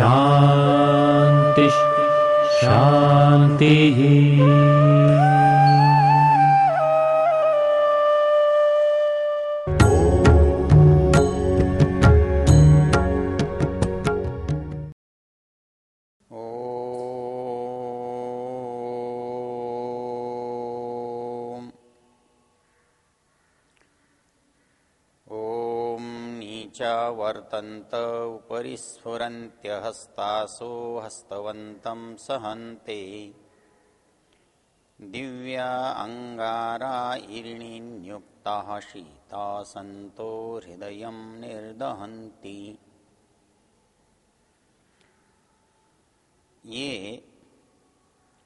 शान्तिः शान्तिः नीचावर्तन्त उपरि स्फुरन्त्यहस्तासो हस्तवन्तं सहन्ते। दिव्या अङ्गारा इरिणीन्युक्ताः शीता सन्तो हृदयं निर्दहन्ति। ये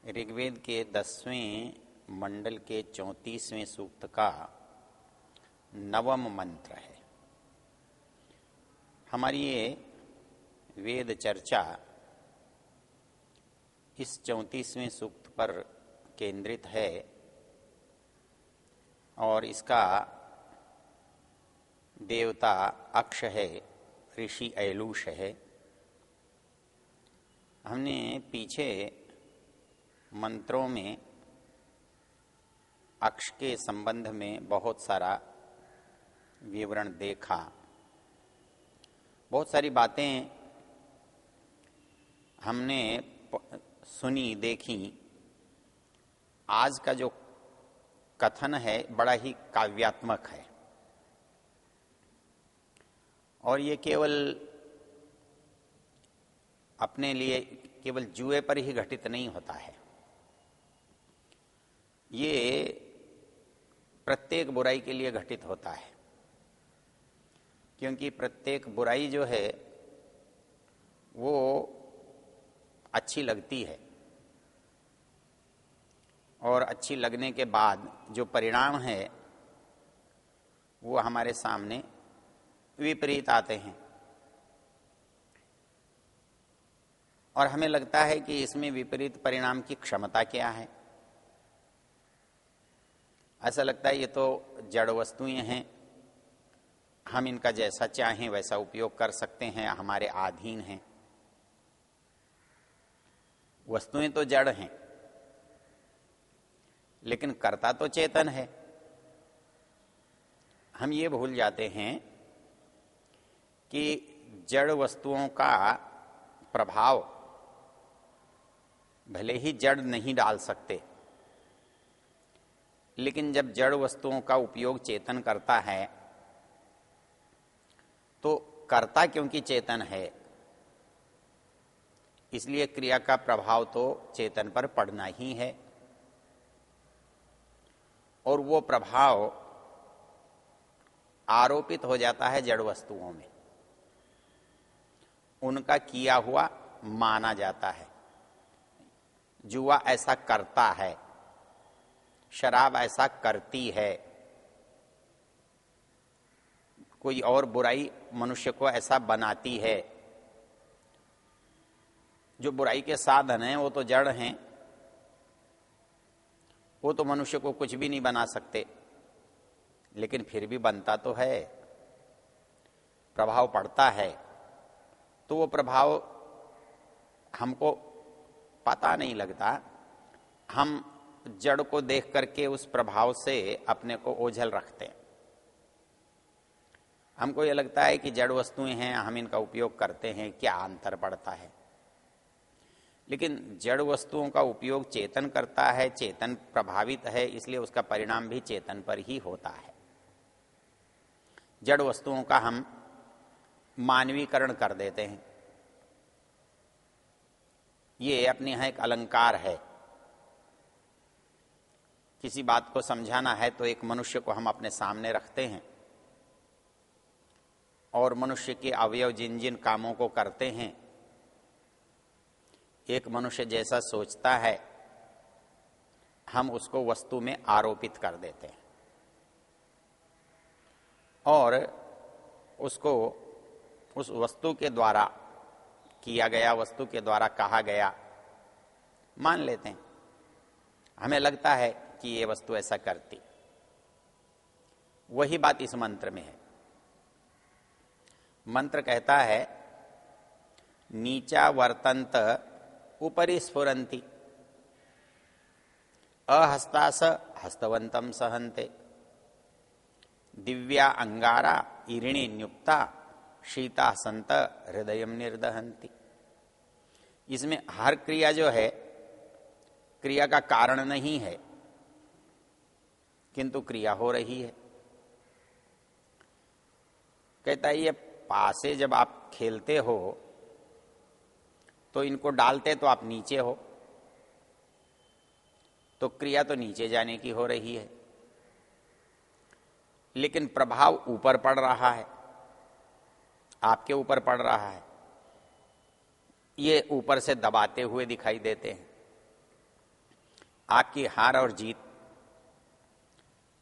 ऋग्वेद के दसवें मंडल के चौंतीसवें सूक्त का नवम मंत्र है। हमारी ये वेद चर्चा इस चौतीसवें सूक्त पर केंद्रित है और इसका देवता अक्ष है, ऋषि ऐलूष है। हमने पीछे मंत्रों में अक्ष के संबंध में बहुत सारा विवरण देखा। बहुत सारी बातें हमने सुनी, देखी। आज का जो कथन है, बड़ा ही काव्यात्मक है। और ये केवल अपने लिए, केवल जुए पर ही घटित नहीं होता है। ये प्रत्येक बुराई के लिए घटित होता है। क्योंकि प्रत्येक बुराई जो है, वो अच्छी लगती है। और अच्छी लगने के बाद जो परिणाम है, वो हमारे सामने विपरीत आते हैं। और हमें लगता है कि इसमें विपरीत परिणाम की क्षमता क्या है? ऐसा लगता है ये तो जड़ वस्तुएँ हैं। हम इनका जैसा चाहें वैसा उपयोग कर सकते हैं, हमारे आधीन हैं। वस्तुएँ तो जड़ हैं, लेकिन कर्ता तो चेतन है। हम ये भूल जाते हैं कि जड़ वस्तुओं का प्रभाव भले ही जड़ नहीं डाल सकते, लेकिन जब जड़ वस्तुओं का उपयोग चेतन करता है तो कर्ता क्योंकि चेतन है, इसलिए क्रिया का प्रभाव तो चेतन पर पड़ना ही है। और वो प्रभाव आरोपित हो जाता है जड़ वस्तुओं में। उनका किया हुआ माना जाता है। जुआ ऐसा करता है, शराब ऐसा करती है कोई और बुराई मनुष्य को ऐसा बनाती है। जो बुराई के साधन हैं, वो तो जड़ हैं। वो तो मनुष्य को कुछ भी नहीं बना सकते। लेकिन फिर भी बनता तो है। प्रभाव पड़ता है। तो वो प्रभाव हमको पता नहीं लगता। हम जड़ को देख करके उस प्रभाव से अपने को ओझल रखते हैं। हमको ये लगता है कि जड़ वस्तुएँ हैं, हम इनका उपयोग करते हैं, क्या अंतर पड़ता है? लेकिन जड़ वस्तुओं का उपयोग चेतन करता है, चेतन प्रभावित है, इसलिए उसका परिणाम भी चेतन पर ही होता है। जड़ वस्तुओं का हम मानवीकरण कर देते हैं। ये अपने यहाँ एक अलंकार है। किसी बात को समझाना है तो एक मनुष्य को हम अपने सामने रखते हैं। और मनुष्य के अवयव जिन जिन कामों को करते हैं, एक मनुष्य जैसा सोचता है, हम उसको वस्तु में आरोपित कर देते हैं। और उसको उस वस्तु के द्वारा किया गया, वस्तु के द्वारा कहा गया, मान लेते हैं। हमें लगता है कि ये वस्तु ऐसा करती। वही बात इस मंत्र में है। मंत्र कहता है नीचा वर्तंत ऊपरी स्फुरंती अहस्तास हस्तवंतम सहंते दिव्या अंगारा इरिणी न्युक्ता, शीता संत हृदय निर्दहंती इसमें हर क्रिया जो है, क्रिया का कारण नहीं है, किंतु क्रिया हो रही है। कहता है, ये पासे जब आप खेलते हो तो इनको डालते तो आप नीचे हो। तो क्रिया तो नीचे जाने की हो रही है। लेकिन प्रभाव ऊपर पड़ रहा है। आपके ऊपर पड़ रहा है। ये ऊपर से दबाते हुए दिखाई देते हैं। आपकी हार और जीत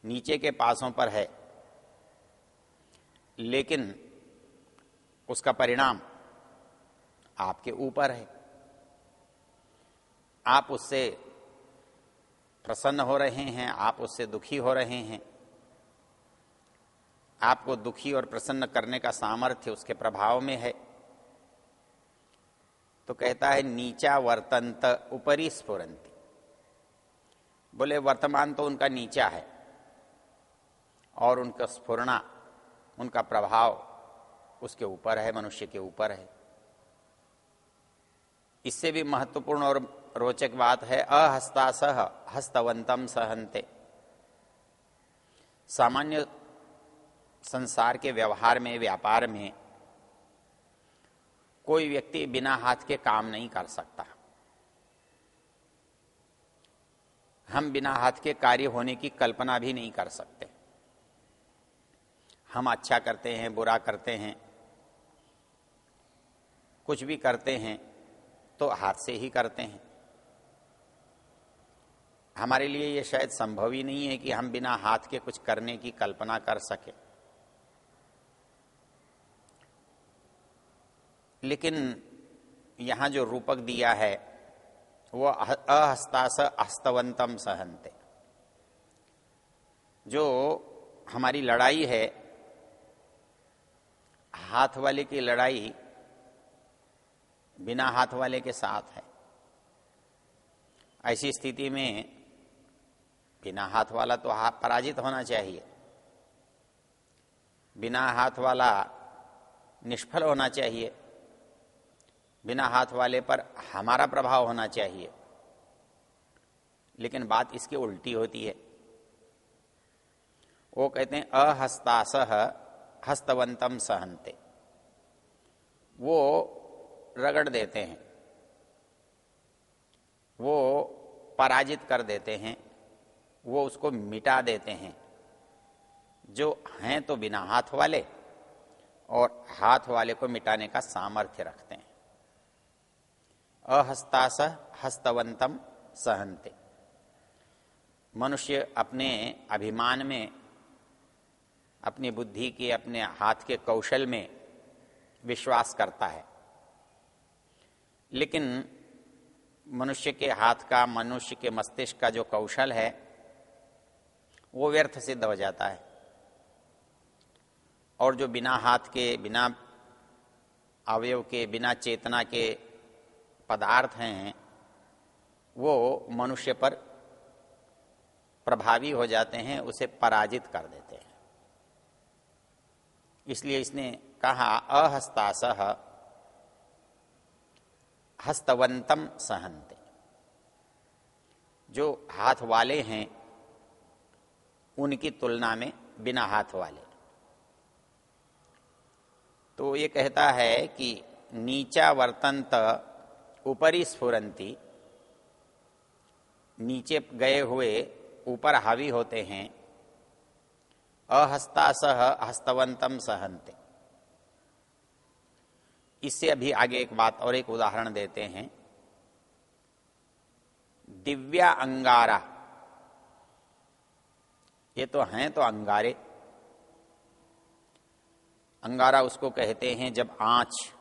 नीचे के पासों पर है। लेकिन उसका परिणाम आपके ऊपर है। आप उससे प्रसन्न हो रहे हैं, आप उससे दुखी हो रहे हैं। आपको दुखी और प्रसन्न करने का सामर्थ्य उसके प्रभाव में है। तो कहता है, नीचा वर्तंत ऊपरी स्फुरंती बोले, वर्तमान तो उनका नीचा है और उनका स्फुरना, उनका प्रभाव उसके ऊपर है, मनुष्य के ऊपर है। इससे भी महत्वपूर्ण और रोचक बात है, अहस्ता सह, हस्तवंतम सहंते। सामान्य संसार के व्यवहार में, व्यापार में कोई व्यक्ति बिना हाथ के काम नहीं कर सकता। हम बिना हाथ के कार्य होने की कल्पना भी नहीं कर सकते। हम अच्छा करते हैं, बुरा करते हैं कुछ भी करते हैं तो हाथ से ही करते हैं। हमारे लिए ये शायद संभव ही नहीं है कि हम बिना हाथ के कुछ करने की कल्पना कर सके। लेकिन यहाँ जो रूपक दिया है, वो अहस्तास हस्तवंतम सहनते। जो हमारी लड़ाई है, हाथ वाले की लड़ाई बिना हाथ वाले के साथ है। ऐसी स्थिति में बिना हाथ वाला तो हाथ पराजित होना चाहिए। बिना हाथ वाला निष्फल होना चाहिए। बिना हाथ वाले पर हमारा प्रभाव होना चाहिए। लेकिन बात इसकी उल्टी होती है। वो कहते हैं अहस्तास हस्तवंतम सहनते। वो रगड़ देते हैं। वो पराजित कर देते हैं, वो उसको मिटा देते हैं। जो हैं तो बिना हाथ वाले और हाथ वाले को मिटाने का सामर्थ्य रखते हैं। अहस्तास हस्तवंतम सहनते। मनुष्य अपने अभिमान में, अपनी बुद्धि के, अपने हाथ के कौशल में विश्वास करता है। लेकिन मनुष्य के हाथ का, मनुष्य के मस्तिष्क का जो कौशल है, वो व्यर्थ सिद्ध हो जाता है। और जो बिना हाथ के, बिना अवयव के, बिना चेतना के पदार्थ हैं, वो मनुष्य पर प्रभावी हो जाते हैं, उसे पराजित कर देते हैं। इसलिए इसने कहा अहस्तासह हस्तवंतम सहनते जो हाथ वाले हैं, उनकी तुलना में बिना हाथ वाले। तो ये कहता है कि नीचा वर्तंत ऊपरी स्फुरंती, नीचे गए हुए ऊपर हावी होते हैं अहस्ता सह हस्तवंतम सहनते इससे अभी आगे एक बात और एक उदाहरण देते हैं। दिव्या अंगारा। ये तो हैं तो अंगारे। अंगारा उसको कहते हैं जब आँच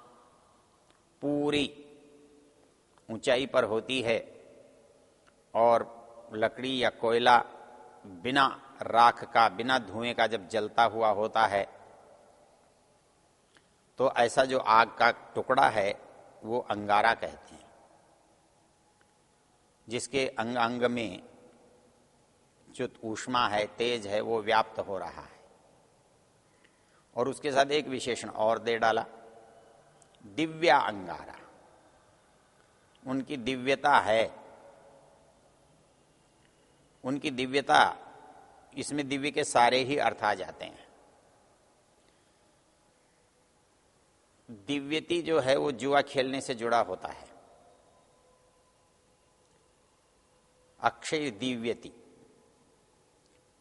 पूरी ऊंचाई पर होती है और लकड़ी या कोयला बिना राख का, बिना धुएँ का जब जलता हुआ होता है तो ऐसा जो आग का टुकड़ा है, वो अंगारा कहते हैं। जिसके अंग अंग में जो ऊष्मा है, तेज है, वो व्याप्त हो रहा है। और उसके साथ एक विशेषण और दे डाला। दिव्या अंगारा। उनकी दिव्यता है। उनकी दिव्यता, इसमें दिव्य के सारे ही अर्थ आ जाते हैं। दिव्यति जो है वो जुआ खेलने से जुड़ा होता है। अक्षय दिव्यति।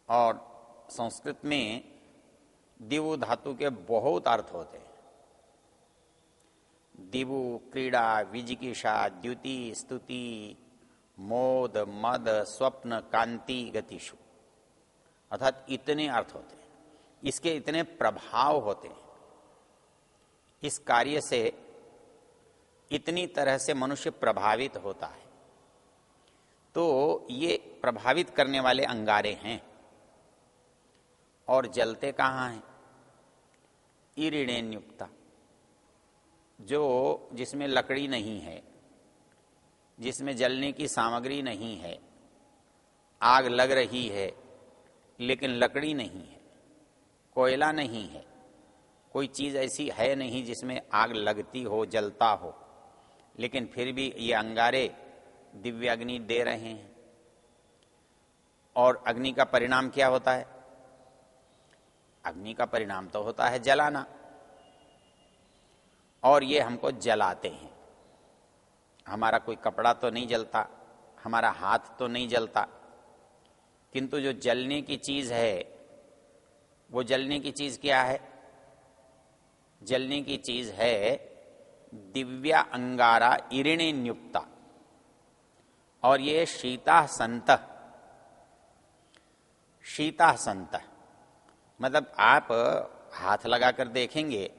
और संस्कृत में दिवु धातु के बहुत अर्थ होते हैं। दिवु क्रीड़ा, विजिकिषा, द्युति, स्तुति, मोद, मद, स्वप्न, कांति गतिशु अर्थात इतने अर्थ होते हैं। इसके इतने प्रभाव होते हैं। इस कार्य से इतनी तरह से मनुष्य प्रभावित होता है। तो ये प्रभावित करने वाले अंगारे हैं। और जलते कहाँ हैं? इरिणे नियुक्ता, जो जिसमें लकड़ी नहीं है, जिसमें जलने की सामग्री नहीं है, आग लग रही है, लेकिन लकड़ी नहीं है, कोयला नहीं है कोई चीज़ ऐसी है नहीं जिसमें आग लगती हो, जलता हो। लेकिन फिर भी ये अंगारे दिव्य अग्नि दे रहे हैं। और अग्नि का परिणाम क्या होता है? अग्नि का परिणाम तो होता है जलाना। और ये हमको जलाते हैं। हमारा कोई कपड़ा तो नहीं जलता, हमारा हाथ तो नहीं जलता। किंतु जो जलने की चीज़ है, वो जलने की चीज़ क्या है? जलने की चीज़ है दिव्या अंगारा इरिणे नियुक्ता। और ये शीता संत। शीता संत। मतलब आप हाथ लगाकर देखेंगे,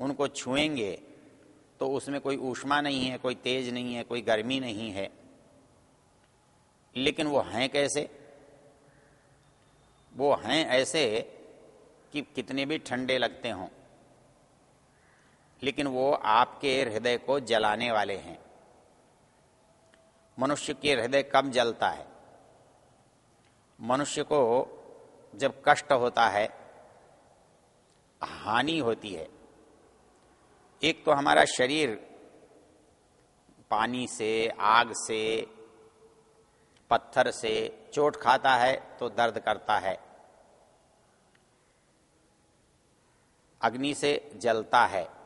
उनको छुएँगे तो उसमें कोई ऊष्मा नहीं है, कोई तेज नहीं है, कोई गर्मी नहीं है। लेकिन वो हैं कैसे? वो हैं ऐसे कि कितने भी ठंडे लगते हों। लेकिन वो आपके हृदय को जलाने वाले हैं। मनुष्य के हृदय कब जलता है? मनुष्य को जब कष्ट होता है, हानि होती है। एक तो हमारा शरीर पानी से, आग से, पत्थर से चोट खाता है तो दर्द करता है। अग्नि से जलता है।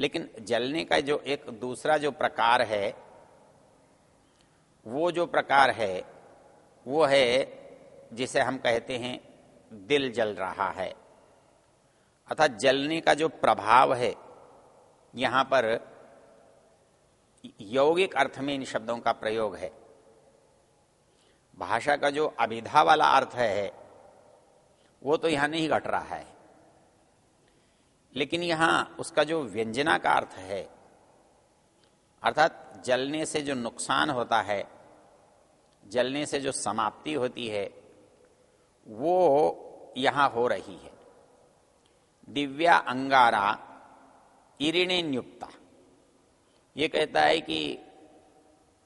लेकिन जलने का जो एक दूसरा जो प्रकार है, वो जो प्रकार है, वो है जिसे हम कहते हैं दिल जल रहा है। अर्थात जलने का जो प्रभाव है, यहाँ पर यौगिक अर्थ में इन शब्दों का प्रयोग है। भाषा का जो अभिधा वाला अर्थ है, वो तो यहाँ नहीं घट रहा है। लेकिन यहाँ उसका जो व्यंजना का अर्थ है, अर्थात जलने से जो नुकसान होता है, जलने से जो समाप्ति होती है, वो यहाँ हो रही है। दिव्या अंगारा इरिणे नियुक्ता ये कहता है कि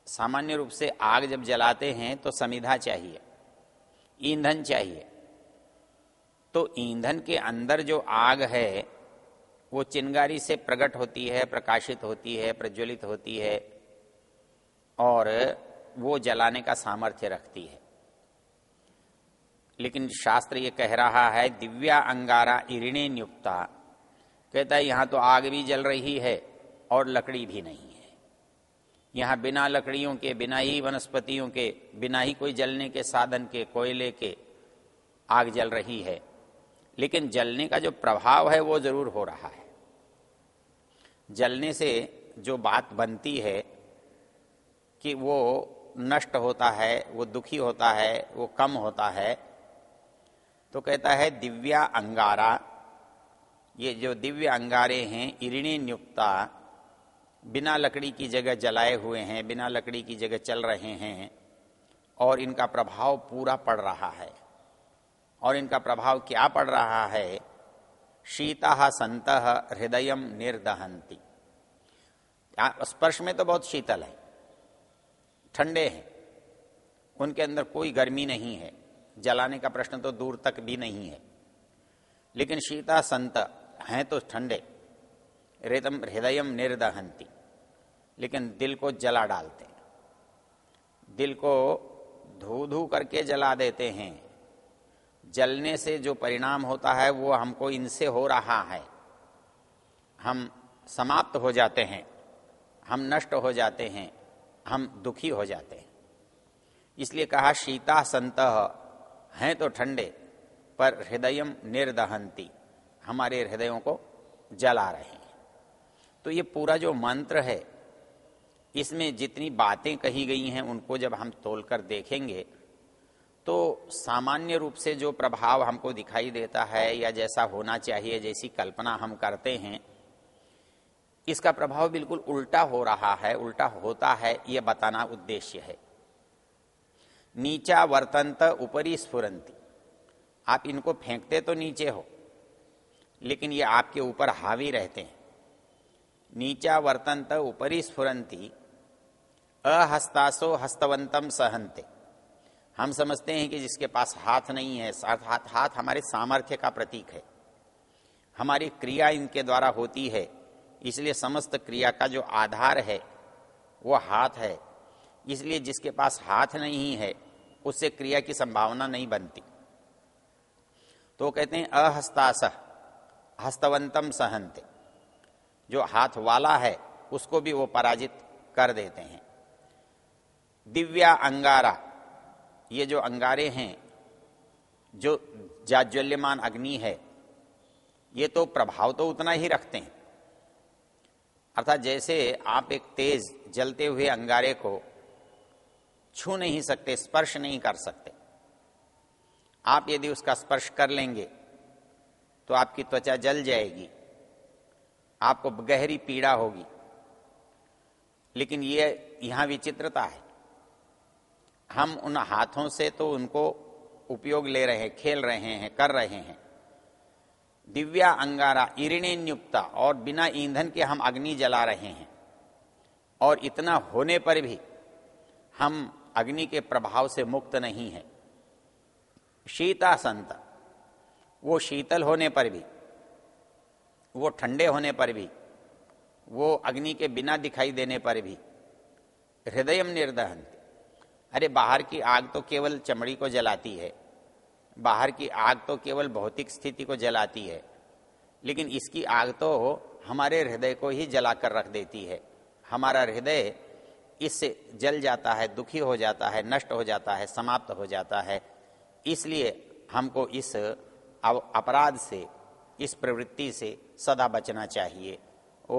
सामान्य रूप से आग जब जलाते हैं तो समिधा चाहिए, ईंधन चाहिए। तो ईंधन के अंदर जो आग है वो चिंगारी से प्रकट होती है, प्रकाशित होती है, प्रज्वलित होती है और वो जलाने का सामर्थ्य रखती है। लेकिन शास्त्र ये कह रहा है, दिव्या अंगारा इरिणे नियुक्ता। कहता है, यहाँ तो आग भी जल रही है और लकड़ी भी नहीं है। यहाँ बिना लकड़ियों के, बिना ही वनस्पतियों के, बिना ही कोई जलने के साधन के, कोयले के आग जल रही है। लेकिन जलने का जो प्रभाव है वो ज़रूर हो रहा है। जलने से जो बात बनती है कि वो नष्ट होता है, वो दुखी होता है, वो कम होता है तो कहता है दिव्या अंगारा। ये जो दिव्य अंगारे हैं, इरिणी नियुक्ता, बिना लकड़ी की जगह जलाए हुए हैं, बिना लकड़ी की जगह चल रहे हैं, और इनका प्रभाव पूरा पड़ रहा है। और इनका प्रभाव क्या पड़ रहा है? शीता संत हृदय निर्दहंती स्पर्श में तो बहुत शीतल है। ठंडे हैं। उनके अंदर कोई गर्मी नहीं है। जलाने का प्रश्न तो दूर तक भी नहीं है। लेकिन शीता संत हैं तो ठंडे। रेतम हृदय निर्दहंती लेकिन दिल को जला डालते दिल को धू धू करके जला देते हैं। जलने से जो परिणाम होता है, वो हमको इनसे हो रहा है। हम समाप्त हो जाते हैं, हम नष्ट हो जाते हैं, हम दुखी हो जाते हैं। इसलिए कहा, शीता संत हैं तो ठंडे, पर हृदय निर्दहंती, हमारे हृदयों को जला रहे हैं। तो ये पूरा जो मंत्र है, इसमें जितनी बातें कही गई हैं, उनको जब हम तोलकर देखेंगे तो सामान्य रूप से जो प्रभाव हमको दिखाई देता है या जैसा होना चाहिए, जैसी कल्पना हम करते हैं, इसका प्रभाव बिल्कुल उल्टा हो रहा है, उल्टा होता है यह बताना उद्देश्य है। नीचा वर्तंत ऊपरी स्फुरंती आप इनको फेंकते तो नीचे हो, लेकिन ये आपके ऊपर हावी रहते हैं। नीचा वर्तंत ऊपरी स्फुरंती अहस्तासो हस्तवंतम सहनते। हम समझते हैं कि जिसके पास हाथ नहीं है हाथ हाथ हमारे सामर्थ्य का प्रतीक है। हमारी क्रिया इनके द्वारा होती है, इसलिए समस्त क्रिया का जो आधार है, वो हाथ है। इसलिए जिसके पास हाथ नहीं है, उससे क्रिया की संभावना नहीं बनती। तो कहते हैं, अहस्तास, हस्तवंतम सहनते जो हाथ वाला है, उसको भी वो पराजित कर देते हैं। दिव्या अंगारा ये जो अंगारे हैं, जो जाज्वल्यमान अग्नि है, ये तो प्रभाव तो उतना ही रखते हैं। अर्थात जैसे आप एक तेज जलते हुए अंगारे को छू नहीं सकते, स्पर्श नहीं कर सकते। आप यदि उसका स्पर्श कर लेंगे तो आपकी त्वचा जल जाएगी, आपको गहरी पीड़ा होगी। लेकिन ये यहाँ विचित्रता है। हम उन हाथों से तो उनको उपयोग ले रहे हैं खेल रहे हैं, कर रहे हैं। दिव्या अंगारा, इरिणे नियुक्ता और बिना ईंधन के हम अग्नि जला रहे हैं। और इतना होने पर भी हम अग्नि के प्रभाव से मुक्त नहीं है। शीता संत, वो शीतल होने पर भी, वो ठंडे होने पर भी, वो अग्नि के बिना दिखाई देने पर भी हृदय निर्दहन अरे बाहर की आग तो केवल चमड़ी को जलाती है। बाहर की आग तो केवल भौतिक स्थिति को जलाती है। लेकिन इसकी आग तो हमारे हृदय को ही जलाकर रख देती है। हमारा हृदय इससे जल जाता है, दुखी हो जाता है, नष्ट हो जाता है, समाप्त हो जाता है। इसलिए हमको इस अपराध से, इस प्रवृत्ति से सदा बचना चाहिए। ओ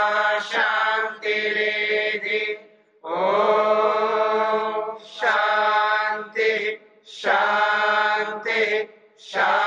Shall